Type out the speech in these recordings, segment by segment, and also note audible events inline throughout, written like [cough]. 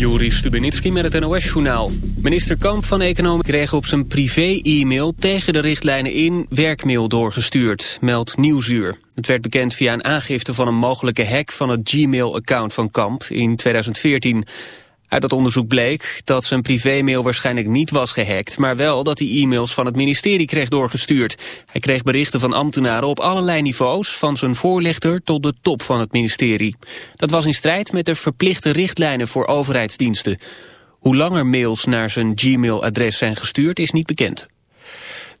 Juri Stubenitski met het NOS-journaal. Minister Kamp van Economie kreeg op zijn privé-e-mail tegen de richtlijnen in werkmail doorgestuurd, meldt Nieuwsuur. Het werd bekend via een aangifte van een mogelijke hack van het Gmail-account van Kamp in 2014. Uit dat onderzoek bleek dat zijn privémail waarschijnlijk niet was gehackt... maar wel dat hij e-mails van het ministerie kreeg doorgestuurd. Hij kreeg berichten van ambtenaren op allerlei niveaus... van zijn voorlichter tot de top van het ministerie. Dat was in strijd met de verplichte richtlijnen voor overheidsdiensten. Hoe langer mails naar zijn Gmail-adres zijn gestuurd is niet bekend.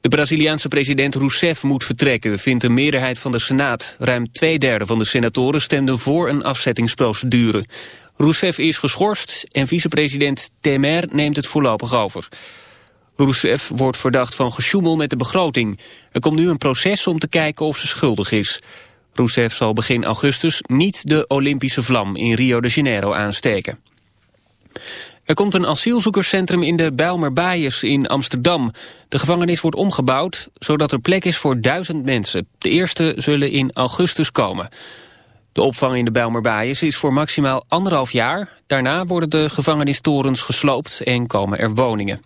De Braziliaanse president Rousseff moet vertrekken, vindt een meerderheid van de Senaat. Ruim twee derde van de senatoren stemden voor een afzettingsprocedure. Rousseff is geschorst en vicepresident Temer neemt het voorlopig over. Rousseff wordt verdacht van gesjoemel met de begroting. Er komt nu een proces om te kijken of ze schuldig is. Rousseff zal begin augustus niet de Olympische vlam in Rio de Janeiro aansteken. Er komt een asielzoekerscentrum in de Bijlmerbaaiers in Amsterdam. De gevangenis wordt omgebouwd, zodat er plek is voor duizend mensen. De eerste zullen in augustus komen. De opvang in de Bijlmerbaaiers is voor maximaal anderhalf jaar. Daarna worden de gevangenistorens gesloopt en komen er woningen.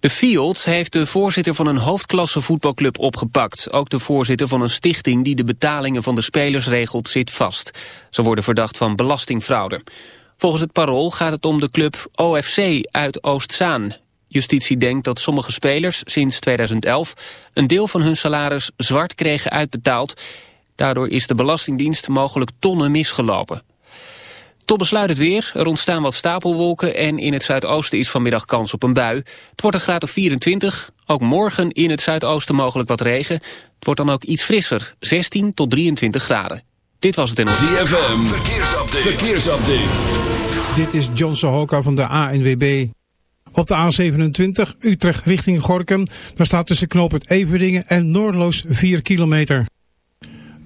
De Field heeft de voorzitter van een hoofdklasse voetbalclub opgepakt. Ook de voorzitter van een stichting die de betalingen van de spelers regelt zit vast. Ze worden verdacht van belastingfraude. Volgens het parool gaat het om de club OFC uit Oostzaan. Justitie denkt dat sommige spelers sinds 2011 een deel van hun salaris zwart kregen uitbetaald Daardoor is de Belastingdienst mogelijk tonnen misgelopen. Tot besluit het weer. Er ontstaan wat stapelwolken en in het zuidoosten is vanmiddag kans op een bui. Het wordt een graad of 24. Ook morgen in het zuidoosten mogelijk wat regen. Het wordt dan ook iets frisser, 16 tot 23 graden. Dit was het in ZFM, verkeersupdate. verkeersupdate. Dit is John Sohoka van de ANWB. Op de A27 Utrecht richting Gorkum. Daar staat tussen knooppunt Everdingen en Noordloos 4 kilometer.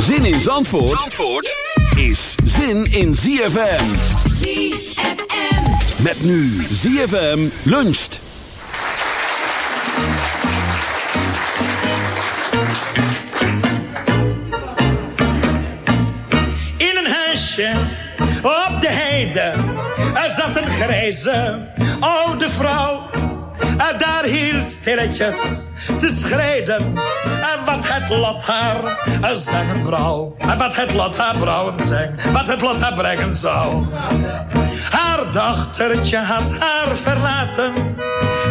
Zin in Zandvoort, Zandvoort is zin in ZFM. ZFM. Met nu ZFM luncht. In een huisje op de heide er zat een grijze oude vrouw. En daar hield stilletjes te schrijden. Wat het lot haar zeggen brouw. En wat het lot haar brouwen zeng. Wat het lot haar brengen zou. Haar dochtertje had haar verlaten.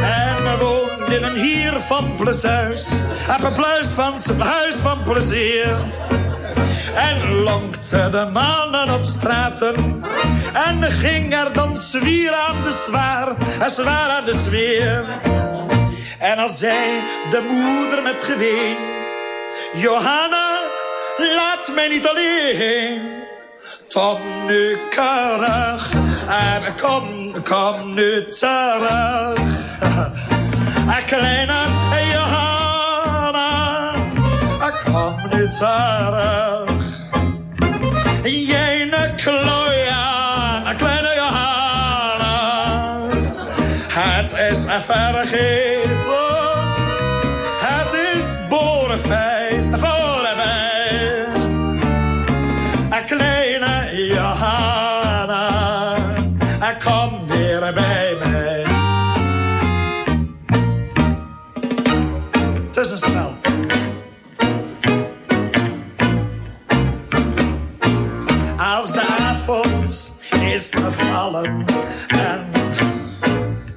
En woonde in een hier van pleziers. Op een pluis van zijn huis van plezier. En lonkte de mannen op straten. En ging er dan zwier aan de zwaar. En zwaar aan de sfeer. En als zij de moeder met geween. Johanna, laat mij niet alleen. Kom nu terug, eh, kom, kom nu terug. Eh, kleine Johanna, eh, kom nu terug. Jij een klooien, kleine Johanna, het is vergeten. Is gevallen en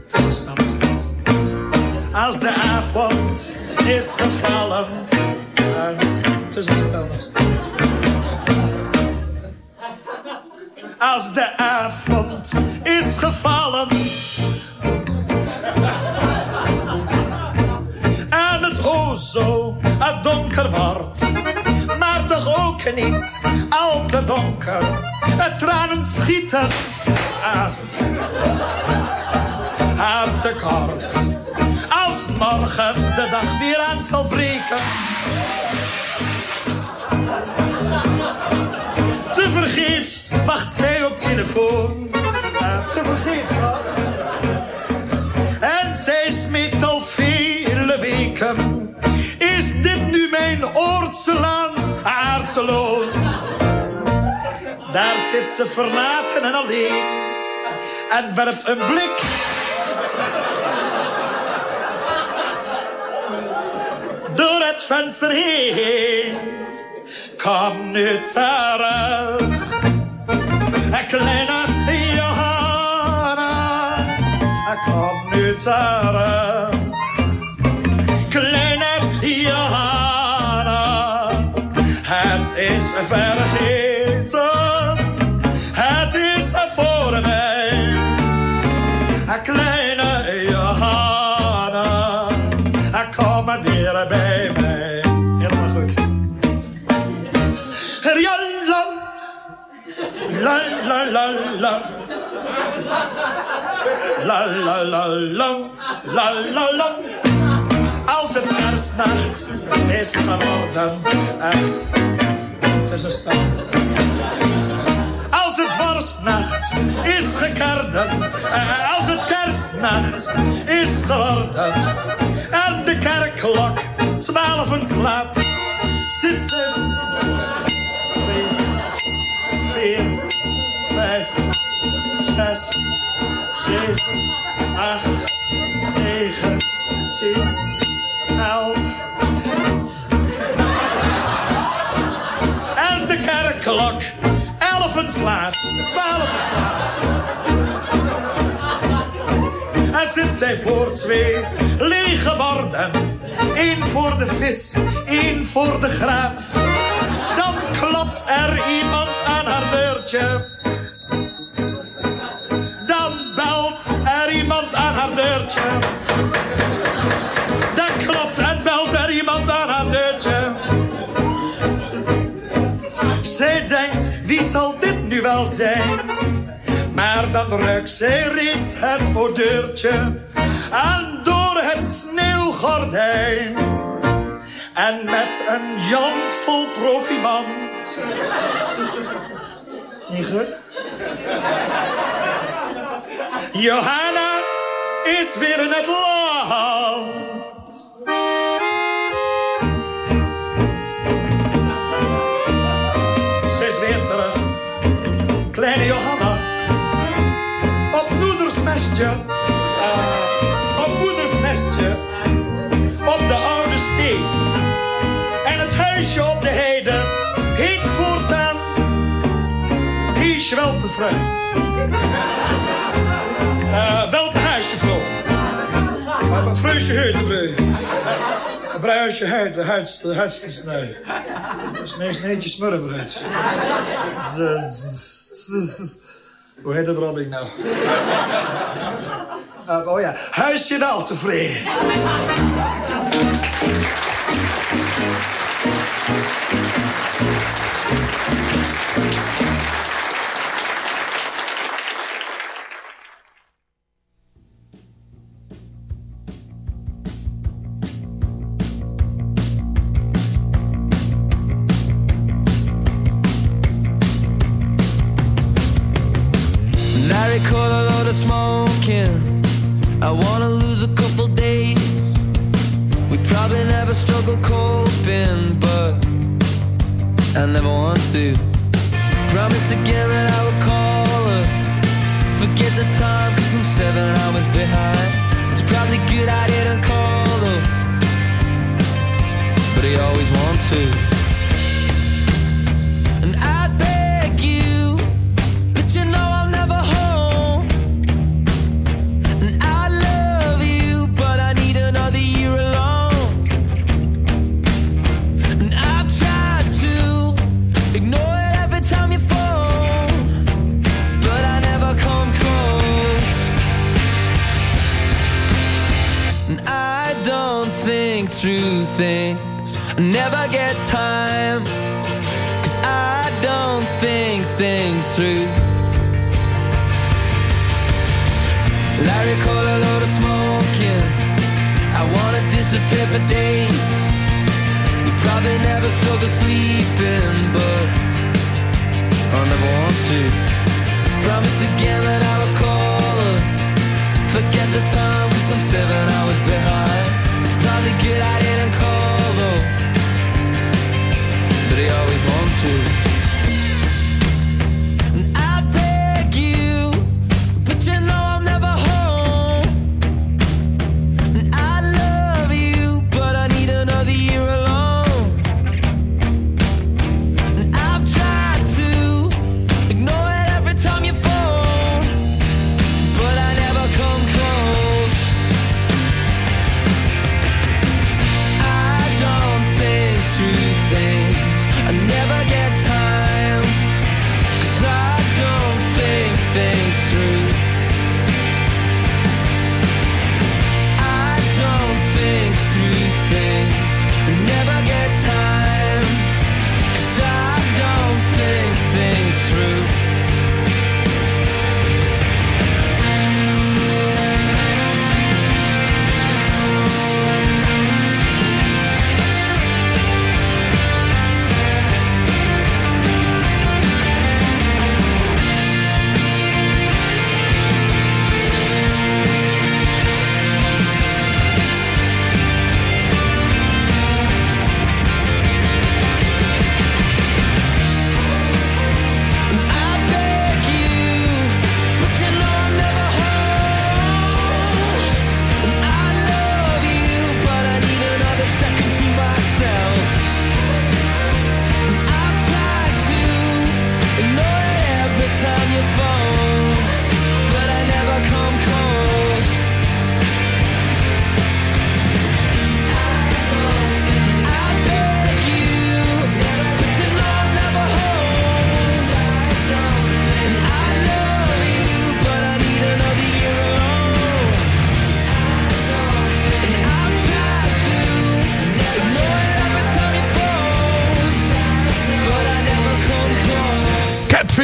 het is een spel. is het? Als de avond is gevallen en het is een spel. is het? Als de avond is gevallen en het o zo het donker wordt. Niet al te donker. Het tranen schieten aan, aan te. Als morgen de dag weer aan zal breken. Te vergeefs wacht zij op telefoon. Te vergeefs. En zij smeekt al vele weken. Is dit nu mijn oortselaan, Daar zit ze verlaten en alleen. En werpt een blik. Door het venster heen. Kom nu terug. Een kleine Johanna. Kom nu terug. Vergeten. Het is voor mij. Een kleine Johanna. Kom maar weer bij mij. Helemaal goed. Ja, la, la, la, la, la. La, la, la, la, la, la. Als het kerstnacht is geworden. En het Als het worstnacht is gekerden. eh, Als het kerstnacht is geworden. En de kerkklok twaalfen slaat. Zit ze vier, vijf, zes, zeven, acht, negen, tien, elf. Kerkklok elfen slaat, twaalfen slaat. En zit zij voor twee lege borden. Eén voor de vis, één voor de graat. Dan klopt er iemand aan haar deurtje. Dan belt er iemand aan haar deurtje. Zij denkt, wie zal dit nu wel zijn? Maar dan ruikt zij reeds het odeurtje aan door het sneeuwgordijn. En met een jand vol goed? Johanna is weer in het land. Nestje. eh, op moeders. Op de oude steen. En het huisje op de heide heet voortaan. Hees wel te vrij. Eh, wel te huisje. Maar van vreusje heutenbreu. Een bruisje huid, de huid, de huid te snijden. Snee, sneetje smurrenbruid. [laughs] Hoe heet dat rolling nou? Uh, [laughs] oh ja, huisje wel tevreden.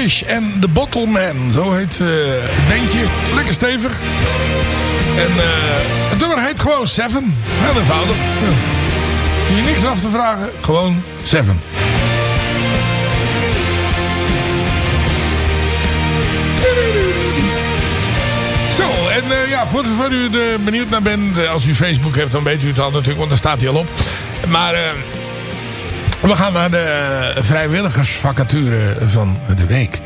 Catfish en The Bottleman. Zo heet eh, het bandje. Lekker stevig. En eh het nummer heet gewoon Seven. Heel eenvoudig. Ja. Hier niks af te vragen. Gewoon Seven. Zo, en eh, ja, voor zover u er benieuwd naar bent, als u Facebook hebt, dan weet u het al natuurlijk, want daar staat hij al op. Maar we gaan naar de vrijwilligersvacature van de week.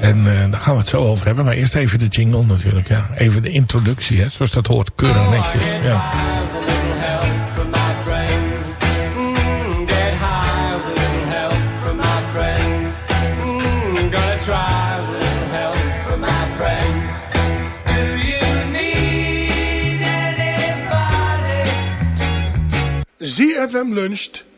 En eh, daar gaan we het zo over hebben. Maar eerst even de jingle natuurlijk. Ja. Even de introductie, hè, zoals dat hoort. Keurig netjes. Ja. ZFM Luncht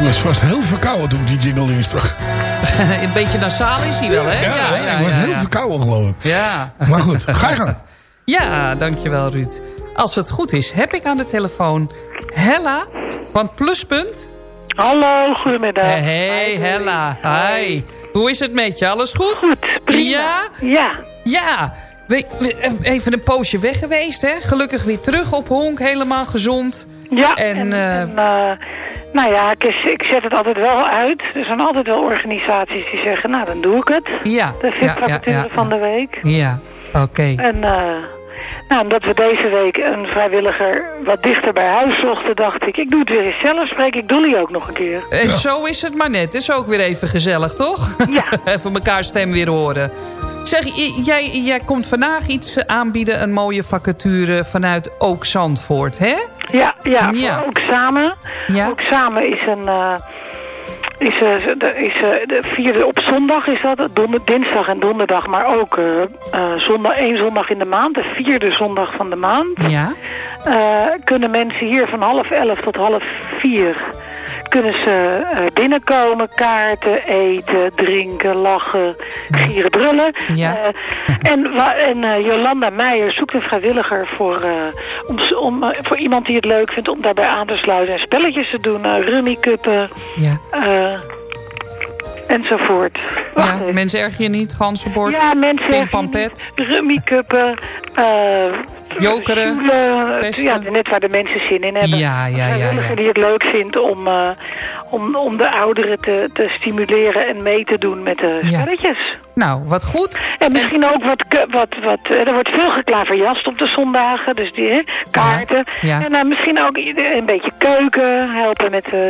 U was vast heel verkouden toen ik die jingle insprak. [laughs] Een beetje nasaal is hij wel, hè? Ja, ik was heel verkouden geloof ik. Ja. Maar goed, ga je gang. [laughs] Ja, dankjewel Ruud. Als het goed is, heb ik aan de telefoon Hella van Pluspunt. Hallo, goedemiddag. Eh, hey, Hella. Hi. Hoe is het met je? Alles goed? Goed, prima. Ja? Ja. Ja. We, we- eh, even een poosje weg geweest, hè? Gelukkig weer terug op honk, helemaal gezond. Ja, En, en, eh, en, eh, nou ja, ik, is- ik zet het altijd wel uit. Er zijn altijd wel organisaties die zeggen, nou dan doe ik het. Ja, De ja, ja. van de week. Ja, oké. En eh, nou, omdat we deze week een vrijwilliger wat dichter bij huis zochten, dacht ik, ik doe het weer eens zelf. Spreek ik Dolly ook nog een keer. En zo is het maar net. Is ook weer even gezellig, toch? Ja. [laughs] even elkaar stem weer horen. Zeg, jij, jij komt vandaag iets aanbieden, een mooie vacature vanuit Ook Zandvoort, hè? Ja, ja, Ja. ook samen. Ja. Ook samen is een... eh, is, eh, is eh, de vierde op zondag is dat, donder, dinsdag en donderdag, maar ook eh, eh, zondag, één zondag in de maand, de vierde zondag van de maand. Ja. Eh, kunnen mensen hier van half elf tot half vier kunnen ze eh, binnenkomen, kaarten, eten, drinken, lachen, gieren, brullen. Ja. Eh, en en eh, Jolanda Meijer zoekt een vrijwilliger voor, om, voor iemand die het leuk vindt om daarbij aan te sluiten en spelletjes te doen. Uh, rummikuppen Ja. enzovoort. Wacht ja. even. Mensen erg je niet, ganzenbord, Ja, mensen rummikuppen, eh Jokeren, ja, net waar de mensen zin in hebben. Ja, ja, ja, die het leuk vindt om, eh, om, om de ouderen te, te stimuleren en mee te doen met de Ja. spelletjes. Nou, wat goed. En misschien ook wat, wat, wat eh, er wordt veel geklaverjast op de zondagen, dus die hè, kaarten. Ja. En dan misschien ook een beetje keuken, helpen met eh,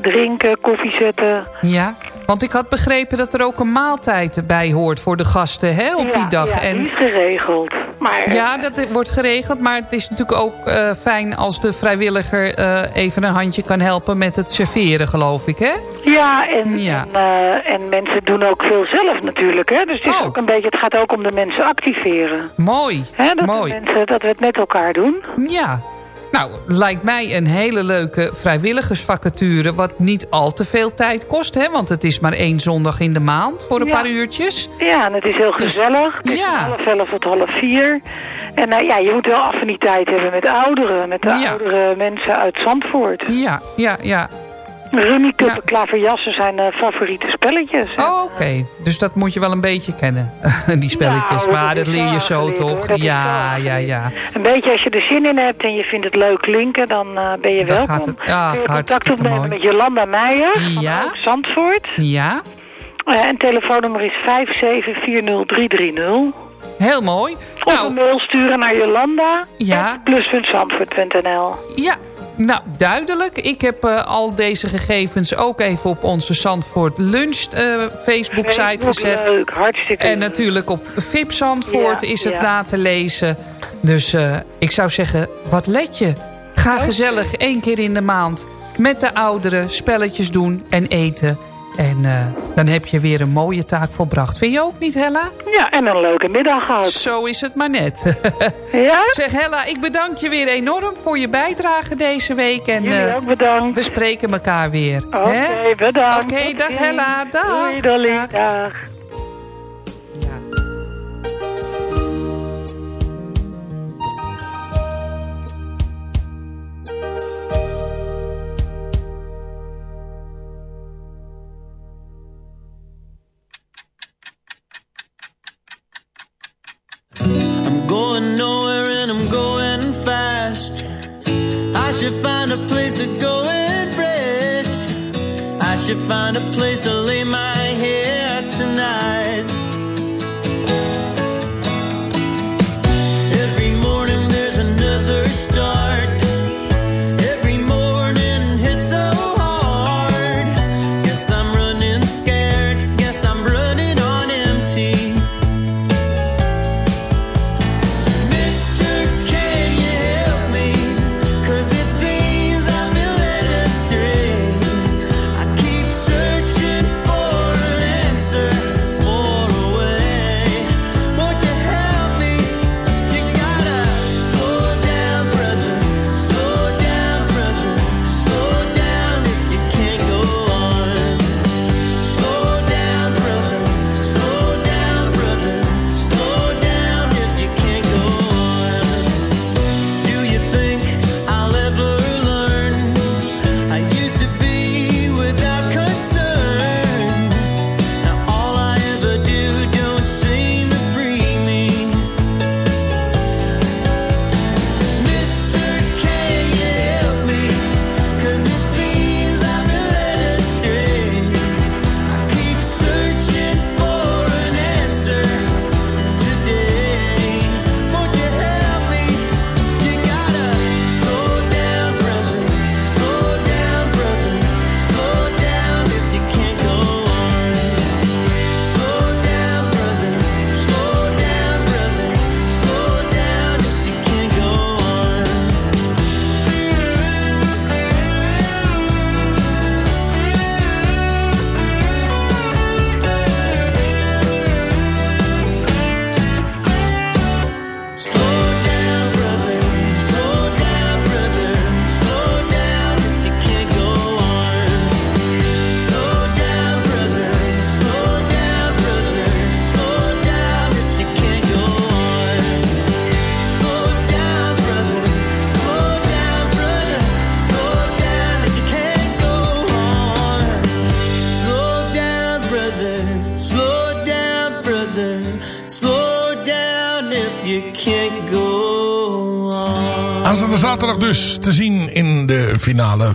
drinken, koffie zetten. Ja, want ik had begrepen dat er ook een maaltijd bij hoort voor de gasten hè, op die dag. Ja, en die is geregeld. Maar, Ja, dat wordt geregeld. Maar het is natuurlijk ook eh, fijn als de vrijwilliger eh, even een handje kan helpen met het serveren, geloof ik, hè? Ja, en, Ja. En, eh, en mensen doen ook veel zelf natuurlijk. Hè? Dus het, is Oh. ook een beetje, het gaat ook om de mensen activeren. Mooi, Hè? Dat, mooi. De mensen, dat we het met elkaar doen. Ja. Nou, lijkt mij een hele leuke vrijwilligersvacature... wat niet al te veel tijd kost, hè? Want het is maar één zondag in de maand voor een Ja. paar uurtjes. Ja, en het is heel gezellig. Het is ja. van half elf tot half vier. En eh, ja, je moet wel affiniteit hebben met ouderen. Met de Ja. oudere mensen uit Zandvoort. Ja, ja, ja. Rummikuppen, Ja. klaverjassen zijn eh, favoriete spelletjes. Oh, oké. Dus dat moet je wel een beetje kennen, [laughs] die spelletjes. Nou, maar dat leer je zo toch? hoor. Ja, ja, ja. Een beetje als je er zin in hebt en je vindt het leuk klinken, dan eh, ben je welkom. gaat het- ja, Kun je contact opnemen mooi. met Jolanda Meijer van Ja. Ook Zandvoort. Ja, Eh, en telefoonnummer is 5740330. heel mooi. Of Nou, een mail sturen naar Jolanda. Ja. Plus.zandvoort.nl Ja, nou duidelijk. Ik heb eh, al deze gegevens ook even op onze Zandvoort Lunch eh, Facebook site Facebook, gezet. Leuk, hartstikke En leuk. natuurlijk op VIP Zandvoort Ja, is het ja. na te lezen. Dus eh, ik zou zeggen, wat let je? Ga gezellig één keer in de maand met de ouderen spelletjes doen en eten. En eh, dan heb je weer een mooie taak volbracht. Vind je ook niet, Hella? Ja, en een leuke middag gehad. Zo is het maar net. [laughs] Ja? zeg Hella, ik bedank je weer enorm voor je bijdrage deze week. En Jullie eh, ook bedankt. we spreken elkaar weer. Oké, bedankt. Oké, dag. Hella. Dag. Doei, Dolly. Dag. Dag.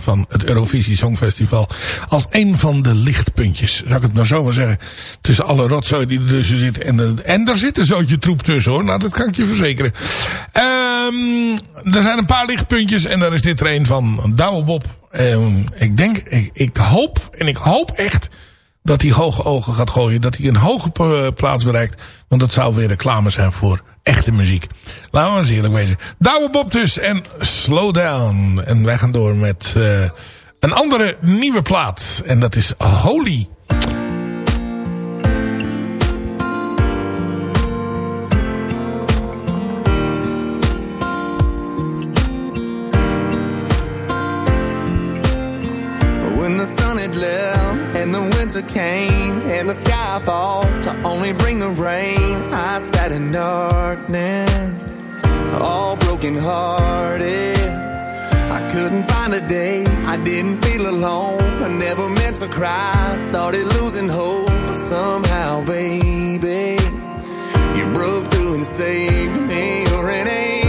Finale van het Eurovisie Songfestival. Als een van de lichtpuntjes, zou ik het maar zo maar zeggen. Tussen alle rotzooi die er tussen zit. En, de- en er zit een zootje troep tussen hoor. Nou, dat kan ik je verzekeren. Ehm, er zijn een paar lichtpuntjes. En daar is dit er een van Douwe Bob. Ehm, ik denk, ik, ik hoop en ik hoop echt dat hij hoge ogen gaat gooien. Dat hij een hoge eh, plaats bereikt. Want dat zou weer reclame zijn voor echte muziek. Laten we eens eerlijk wezen. Douwe Bob dus en Slow Down. En wij gaan door met eh, een andere nieuwe plaat. En dat is Holy. Came and the sky thought to only bring the rain, I sat in darkness, all broken hearted. I couldn't find a day, I didn't feel alone. I never meant to cry, started losing hope, but somehow, baby, you broke through and saved me. You're an angel.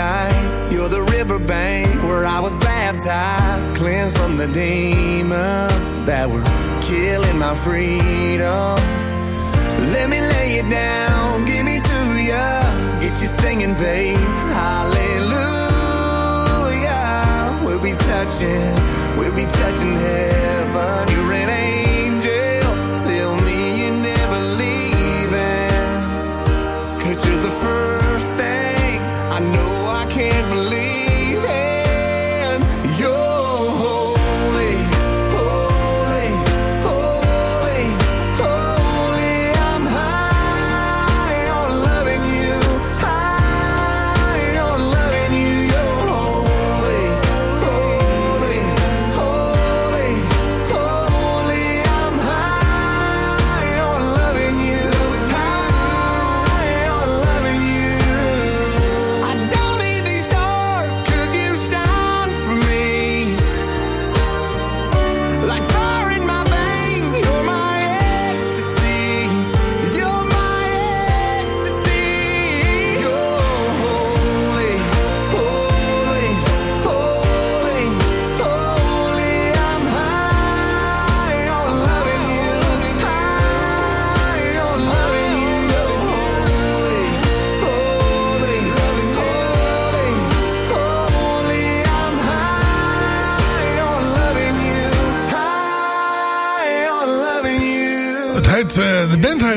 Nights. You're the riverbank where I was baptized, cleansed from the demons that were killing my freedom. Let me lay it down, give me to ya, get you singing, babe. Hallelujah. We'll be touching, we'll be touching heaven. You're an angel.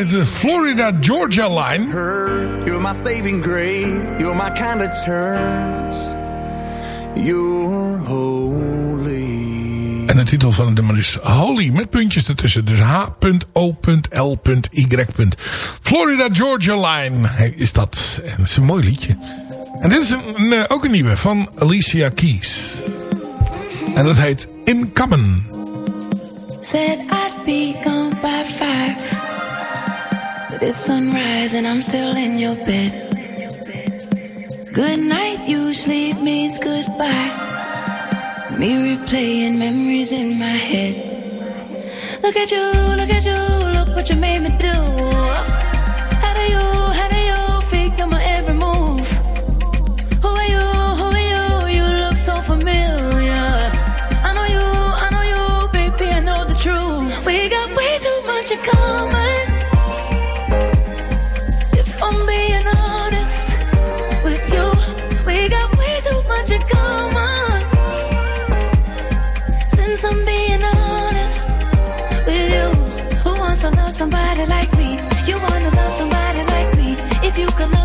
De Florida Georgia Line. You're my saving grace. You're my kind of church. You're holy. En de titel van het nummer is Holy met puntjes ertussen. Dus H.O.L.Y. Florida Georgia Line is dat. En dat is een mooi liedje. En dit is een, een, eh, ook een nieuwe van Alicia Keys. En dat heet In Common. Said I'd be gone by five. It's sunrise and I'm still in your bed. Good night usually means goodbye. Me replaying memories in my head. Look at you, look at you, look what you made me do.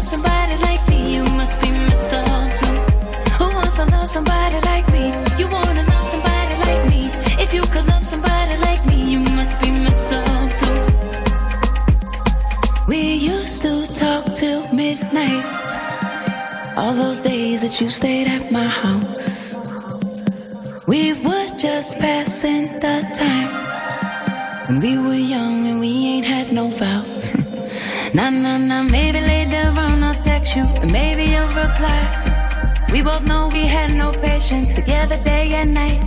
Somebody like We both know we had no patience together day and night.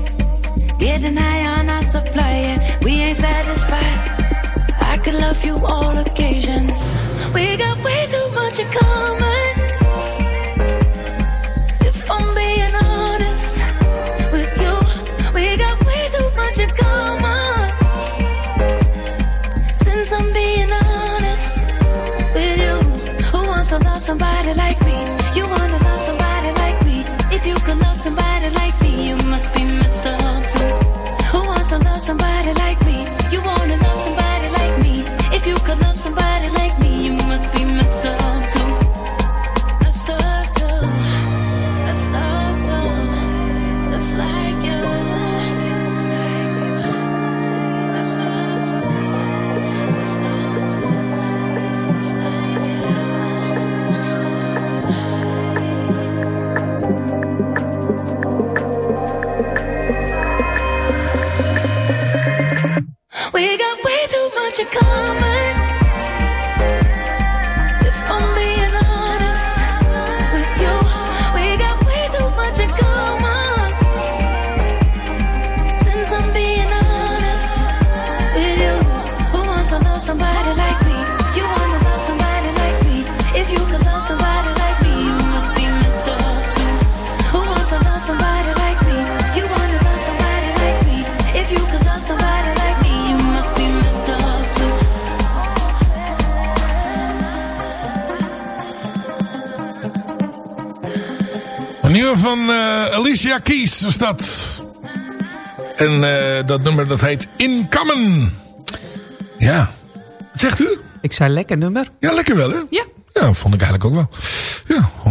Getting high on our supply, and we ain't satisfied. I could love you all occasions. We got way too much in common. Alicia Keys was dat. En eh, dat nummer dat heet In Common. Ja. Wat zegt u? Ik zei lekker nummer. Ja, lekker wel hè? Ja. Ja, vond ik eigenlijk ook wel.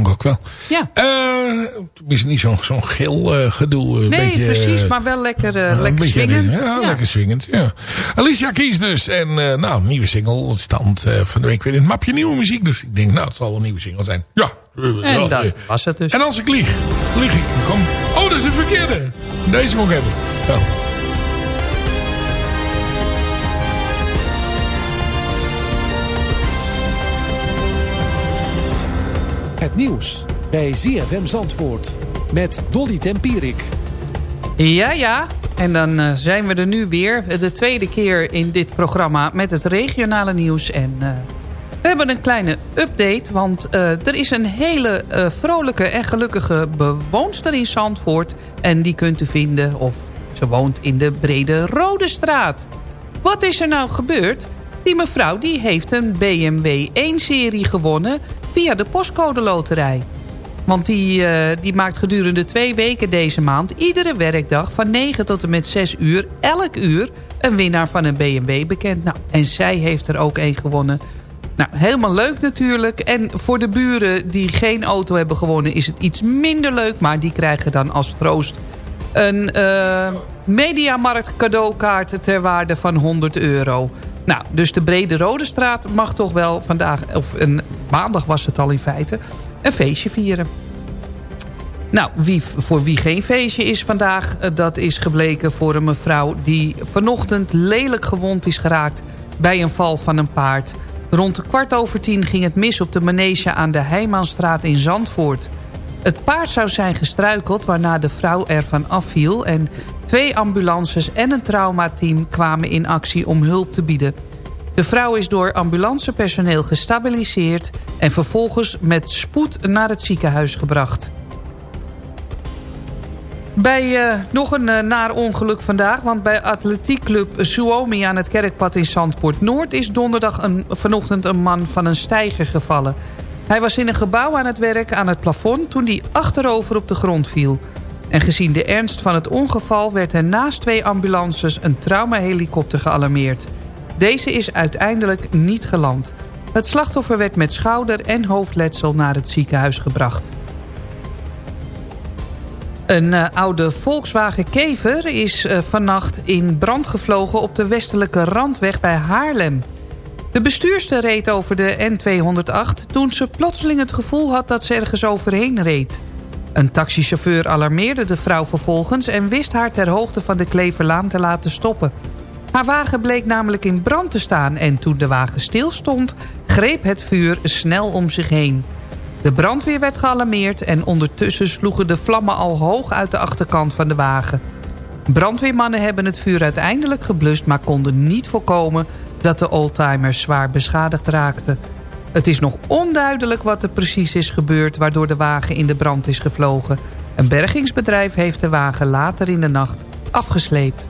Ja, vond ik ook wel. Ja. Eh, is niet zo'n zo'n geel eh, gedoe. Een Nee, beetje, precies, eh, maar wel lekker, eh, lekker swingend. Ja, lekker swingend. Ja. Alicia Keys dus. En eh, nou, nieuwe single. Stand eh, van de week weer in het mapje nieuwe muziek. Dus ik denk, nou, het zal wel een nieuwe single zijn. Ja. En Ja, dat eh. was het dus. En als ik lieg, lieg ik. Kom. Oh, dat is een verkeerde. Deze moet ik hebben. Zo. Het nieuws bij ZFM Zandvoort met Dolly Tempierik. Ja, ja. En dan eh, zijn we er nu weer. De tweede keer in dit programma met het regionale nieuws. En eh, we hebben een kleine update. Want eh, er is een hele vrolijke en gelukkige bewoonster in Zandvoort. En die kunt u vinden, of ze woont in de Brede Rode Straat. Wat is er nou gebeurd? Die mevrouw die heeft een BMW 1-serie gewonnen via de postcode loterij. Want die, eh, die maakt gedurende twee weken deze maand... iedere werkdag van 9 tot en met 6 uur, elk uur... een winnaar van een BMW bekend. Nou, en zij heeft er ook één gewonnen. Nou, helemaal leuk natuurlijk. En voor de buren die geen auto hebben gewonnen... is het iets minder leuk, maar die krijgen dan als troost... een eh, Mediamarkt cadeaukaart ter waarde van 100 euro... Nou, dus de Brede Rode Straat mag toch wel vandaag, of een, maandag was het al in feite, een feestje vieren. Nou, wie, voor wie geen feestje is vandaag, eh, dat is gebleken voor een mevrouw die vanochtend lelijk gewond is geraakt bij een val van een paard. Rond kwart over tien ging het mis op de manege aan de Heijmanstraat in Zandvoort. Het paard zou zijn gestruikeld waarna de vrouw ervan afviel... en twee ambulances en een traumateam kwamen in actie om hulp te bieden. De vrouw is door ambulancepersoneel gestabiliseerd... en vervolgens met spoed naar het ziekenhuis gebracht. Bij uh, nog een uh, naar ongeluk vandaag... want bij atletiekclub Suomi aan het Kerkpad in Zandpoort Noord... is donderdag een, vanochtend een man van een steiger gevallen... Hij was in een gebouw aan het werk aan het plafond toen hij achterover op de grond viel. En gezien de ernst van het ongeval werd er naast twee ambulances een traumahelikopter gealarmeerd. Deze is uiteindelijk niet geland. Het slachtoffer werd met schouder- en hoofdletsel naar het ziekenhuis gebracht. Een uh, oude Volkswagen Kever is uh, vannacht in brand gevlogen op de westelijke randweg bij Haarlem. De bestuurster reed over de N208 toen ze plotseling het gevoel had dat ze ergens overheen reed. Een taxichauffeur alarmeerde de vrouw vervolgens en wist haar ter hoogte van de Kleverlaan te laten stoppen. Haar wagen bleek namelijk in brand te staan en toen de wagen stilstond... greep het vuur snel om zich heen. De brandweer werd gealarmeerd en ondertussen sloegen de vlammen al hoog uit de achterkant van de wagen. Brandweermannen hebben het vuur uiteindelijk geblust... maar konden niet voorkomen dat de oldtimers zwaar beschadigd raakten. Het is nog onduidelijk wat er precies is gebeurd... waardoor de wagen in de brand is gevlogen. Een bergingsbedrijf heeft de wagen later in de nacht afgesleept.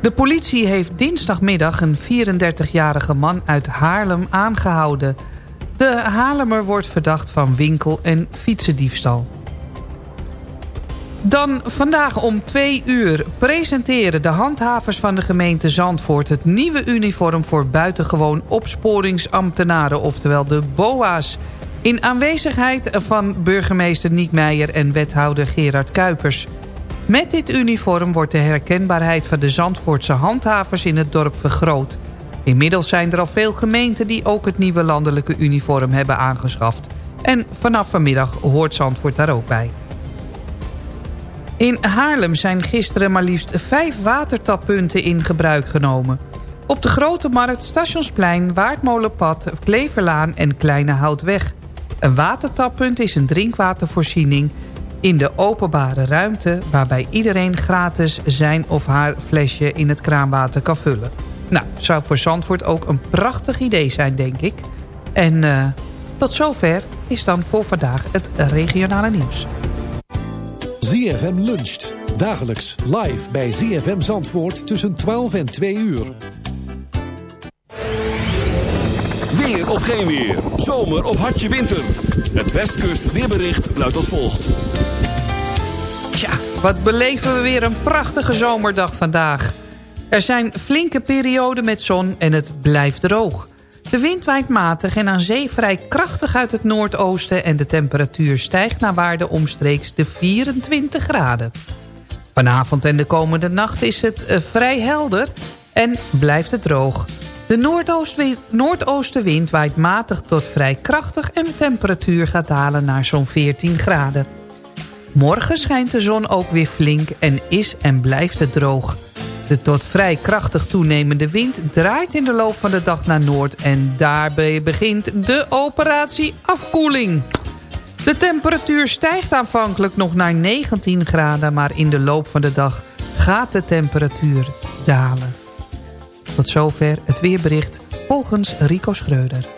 De politie heeft dinsdagmiddag een 34-jarige man uit Haarlem aangehouden. De Haarlemmer wordt verdacht van winkel- en fietsendiefstal. Dan vandaag om twee uur presenteren de handhavers van de gemeente Zandvoort... het nieuwe uniform voor buitengewoon opsporingsambtenaren, oftewel de BOA's... in aanwezigheid van burgemeester Niek Meijer en wethouder Gerard Kuipers... Met dit uniform wordt de herkenbaarheid van de Zandvoortse handhavers in het dorp vergroot. Inmiddels zijn er al veel gemeenten die ook het nieuwe landelijke uniform hebben aangeschaft. En vanaf vanmiddag hoort Zandvoort daar ook bij. In Haarlem zijn gisteren maar liefst vijf watertappunten in gebruik genomen. Op de Grote Markt, Stationsplein, Waardmolenpad, Kleverlaan en Kleine Houtweg. Een watertappunt is een drinkwatervoorziening in de openbare ruimte... waarbij iedereen gratis zijn of haar flesje in het kraanwater kan vullen. Nou, zou voor Zandvoort ook een prachtig idee zijn, denk ik. En uh, tot zover is dan voor vandaag het regionale nieuws. ZFM luncht. Dagelijks live bij ZFM Zandvoort tussen 12 en 2 uur. Weer of geen weer. Zomer of hartje winter. Het Westkust weerbericht luidt als volgt. Tja, wat beleven we weer een prachtige zomerdag vandaag. Er zijn flinke perioden met zon en het blijft droog. De wind waait matig en aan zee vrij krachtig uit het noordoosten... en de temperatuur stijgt naar waarde omstreeks de 24 graden. Vanavond en de komende nacht is het eh, vrij helder en blijft het droog. De noordoostenwind waait matig tot vrij krachtig... en de temperatuur gaat dalen naar zo'n 14 graden. Morgen schijnt de zon ook weer flink en is en blijft het droog. De tot vrij krachtig toenemende wind draait in de loop van de dag naar noord... en daarbij begint de operatie afkoeling. De temperatuur stijgt aanvankelijk nog naar 19 graden... maar in de loop van de dag gaat de temperatuur dalen. Tot zover het weerbericht volgens Rico Schreuder.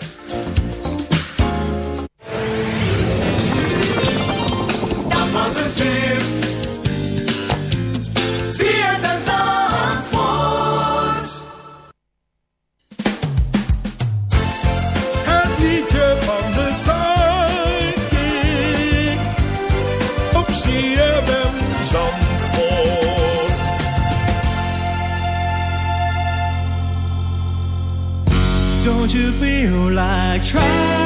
Feel like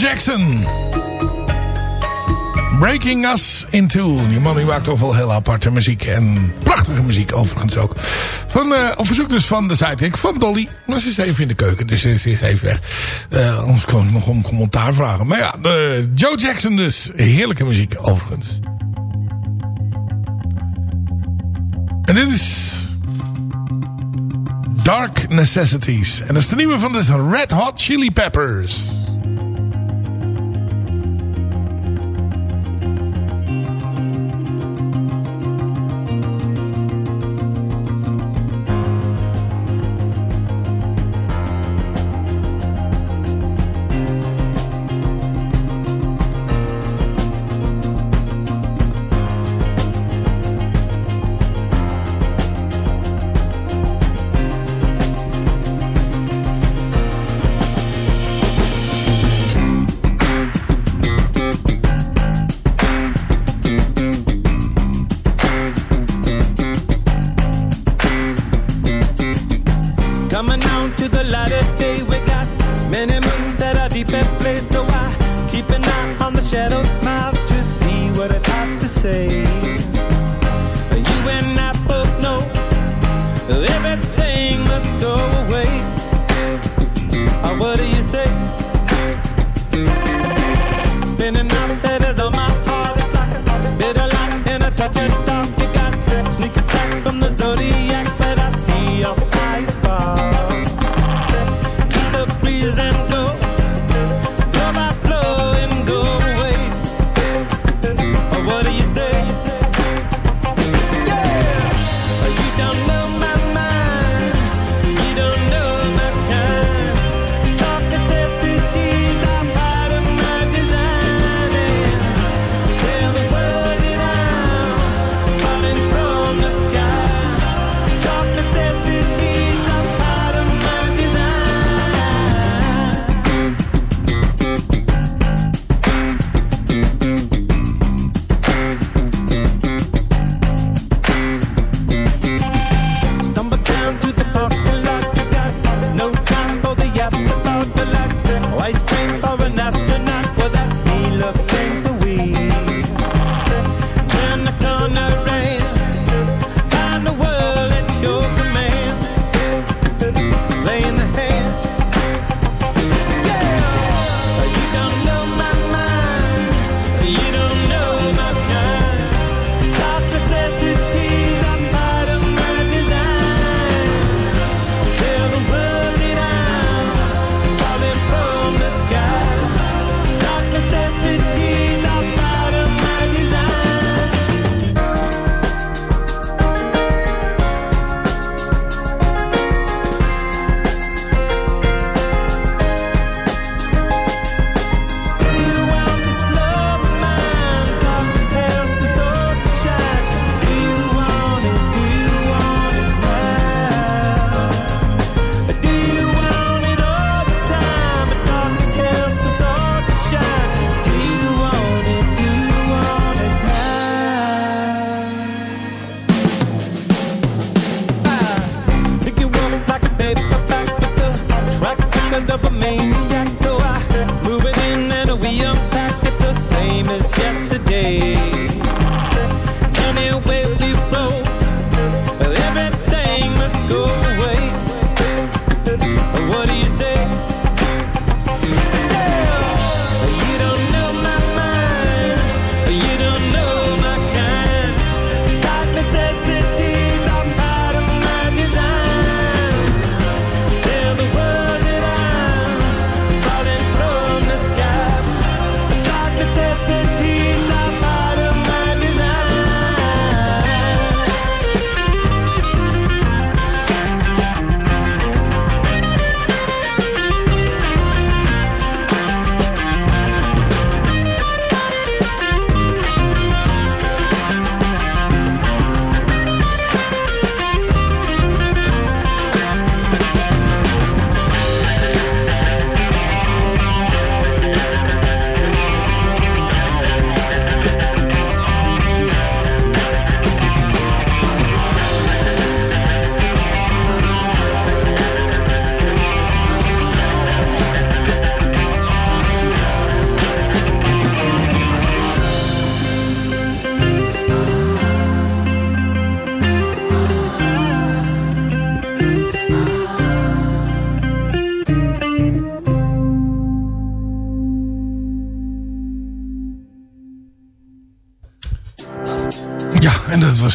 Jackson. Breaking Us Into. Die man die maakt toch wel heel aparte muziek. En prachtige muziek overigens ook. Van, eh, op verzoek dus van de sidekick van Dolly. Maar ze is even in de keuken, dus ze, is even weg. Eh, anders kon ik nog om commentaar vragen. Maar ja, Joe Jackson dus. Heerlijke muziek overigens. En dit is... Dark Necessities. En dat is de nieuwe van de Red Hot Chili Peppers. zodíac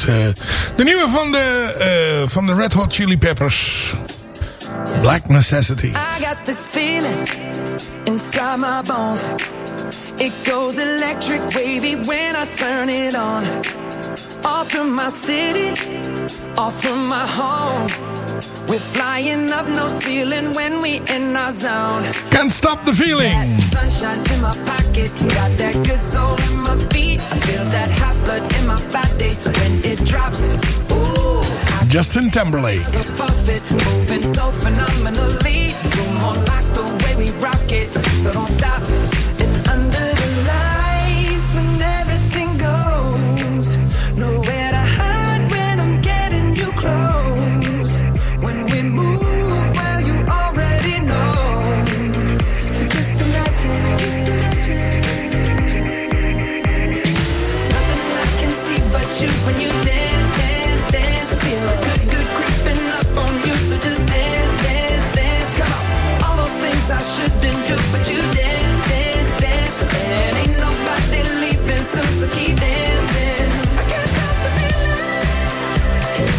was eh, de nieuwe van de, eh, van de Red Hot Chili Peppers. Black Necessity. I got this feeling inside my bones. It goes electric wavy when I turn it on. Off from my city, off from my home. We're flying up no ceiling when we in our zone. Can't stop the feeling. Sunshine in my pocket, got that good soul in my feet. I feel that hot blood in my body when it drops. Ooh, Justin Timberlake. eyes above it, moving so phenomenally. More like the way we rock it, so don't stop.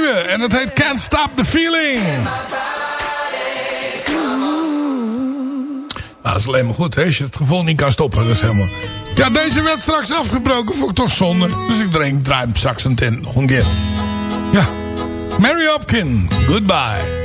En dat heet Can't Stop the Feeling. Nou, dat is alleen maar goed, als je het gevoel niet kan stoppen. Dat is helemaal... Ja, deze werd straks afgebroken, vond ik toch zonde. Dus ik draai, draai hem straks een tent nog een keer. Ja. Mary Hopkin, goodbye.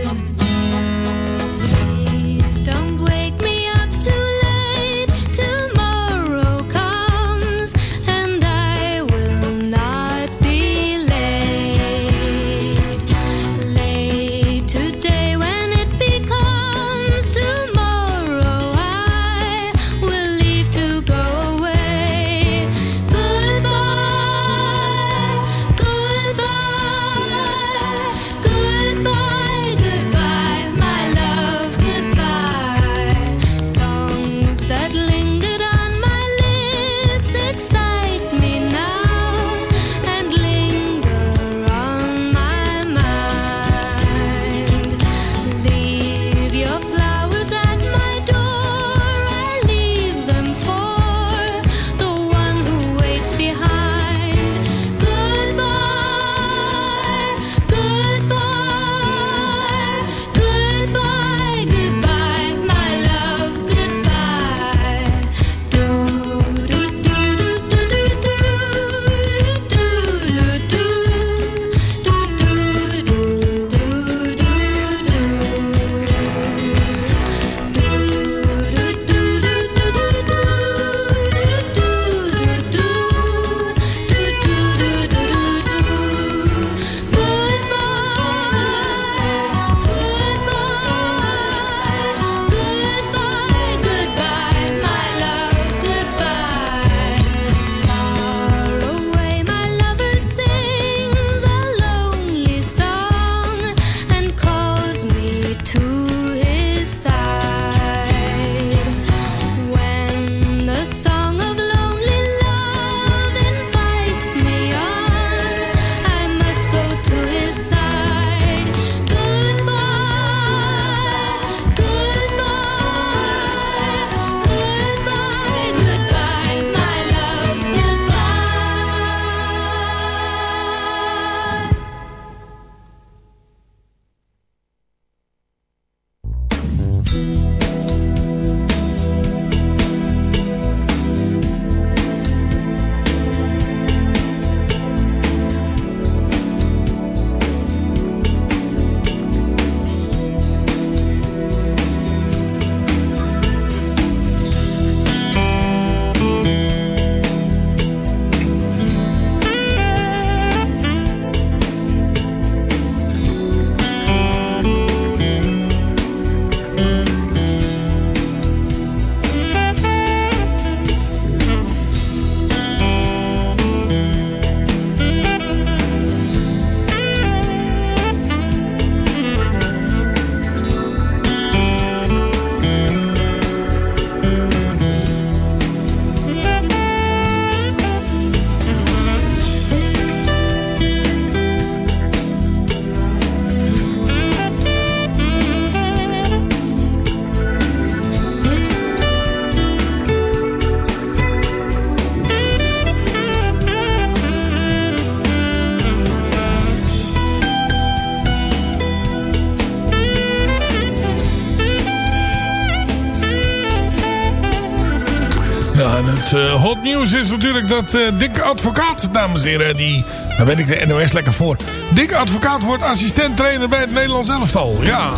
En het eh, hot nieuws is natuurlijk dat eh Dick Advocaat, dames en heren, die, daar ben ik de NOS lekker voor. Dick Advocaat wordt assistent trainer bij het Nederlands elftal. Ja,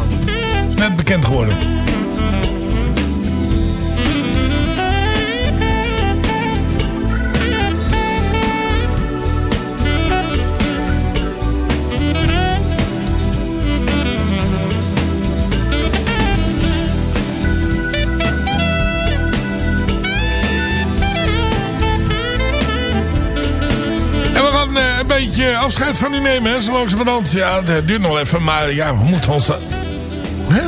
is net bekend geworden. Beetje afscheid van u nemen, hè, zo langzamerhand. Ja, het duurt nog even, maar ja, we moeten ons... Hè?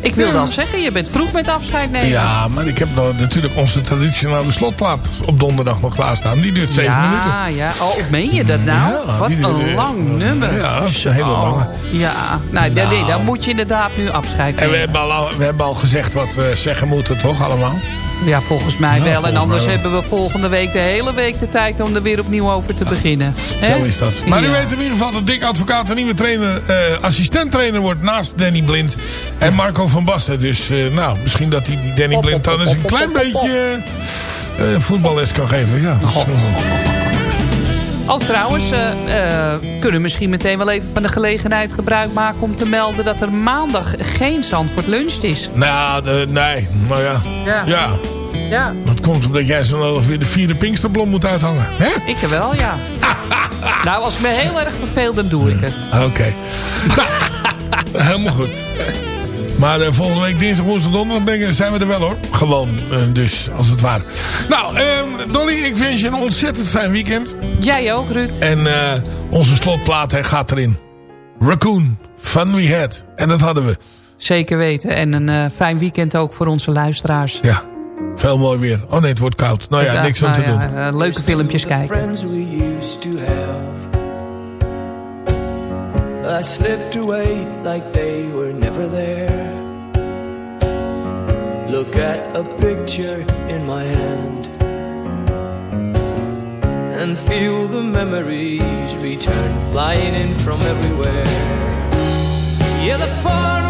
Ik wilde al zeggen, je bent vroeg met afscheid nemen. Ja, maar ik heb nog natuurlijk onze traditionele slotplaat op donderdag nog klaarstaan. Die duurt zeven ja, minuten. Ja, oh, meen je dat nou? Ja, Wat een lang nummer. Ja, dat is een hele Zo. lange. Ja, nou, nee, Nou. dan moet je inderdaad nu afscheid En we nemen. hebben, al, we hebben al gezegd wat we zeggen moeten, toch allemaal? Ja, volgens mij wel. En anders wel. hebben we volgende week de hele week de tijd om er weer opnieuw over te beginnen. Zo is dat. Maar u Ja. weet in ieder geval dat Dick Advocaat een nieuwe trainer, eh assistent-trainer wordt naast Danny Blind en Marco van Basten. Dus eh, nou, misschien dat hij die Danny Blind dan eens een klein beetje eh, voetballes kan geven. Ja. Dus, Oh, trouwens, eh eh, kunnen we misschien meteen wel even van de gelegenheid gebruik maken... om te melden dat er maandag geen Zandvoort lunch is. nou, nee, maar ja. Ja. Ja, Ja, dat komt omdat jij zo nodig weer de vierde Pinksterblom moet uithangen. Hè? ik wel, ja. [laughs] nou, als het me heel erg verveelt, dan doe ik het. Oké. Nou, [laughs] Helemaal goed. Maar eh, volgende week dinsdag, woensdag, donderdag ik- zijn we er wel hoor. Gewoon, dus als het ware. Nou, ehm, Dolly, ik wens je een ontzettend fijn weekend. Jij ook, Ruud. En eh, onze slotplaat hè, gaat erin. Raccoon, Fun We Had. En dat hadden we. Zeker weten. En een eh, fijn weekend ook voor onze luisteraars. Ja, veel mooi weer. Oh nee, het wordt koud. Nou ja, Ja, niks aan nou te doen. eh, leuke filmpjes kijken. friends we used to have. I slipped away like they were never there. Look at a picture in my hand and feel the memories return flying in from everywhere. Yeah, the far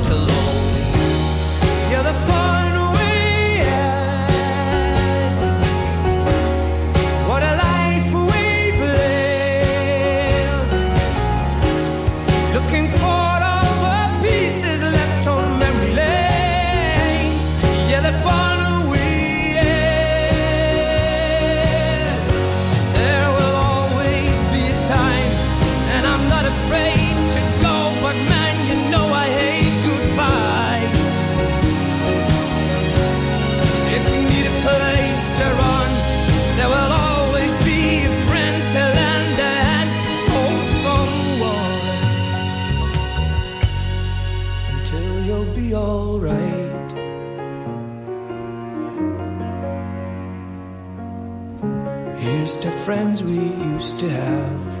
friends we used to have.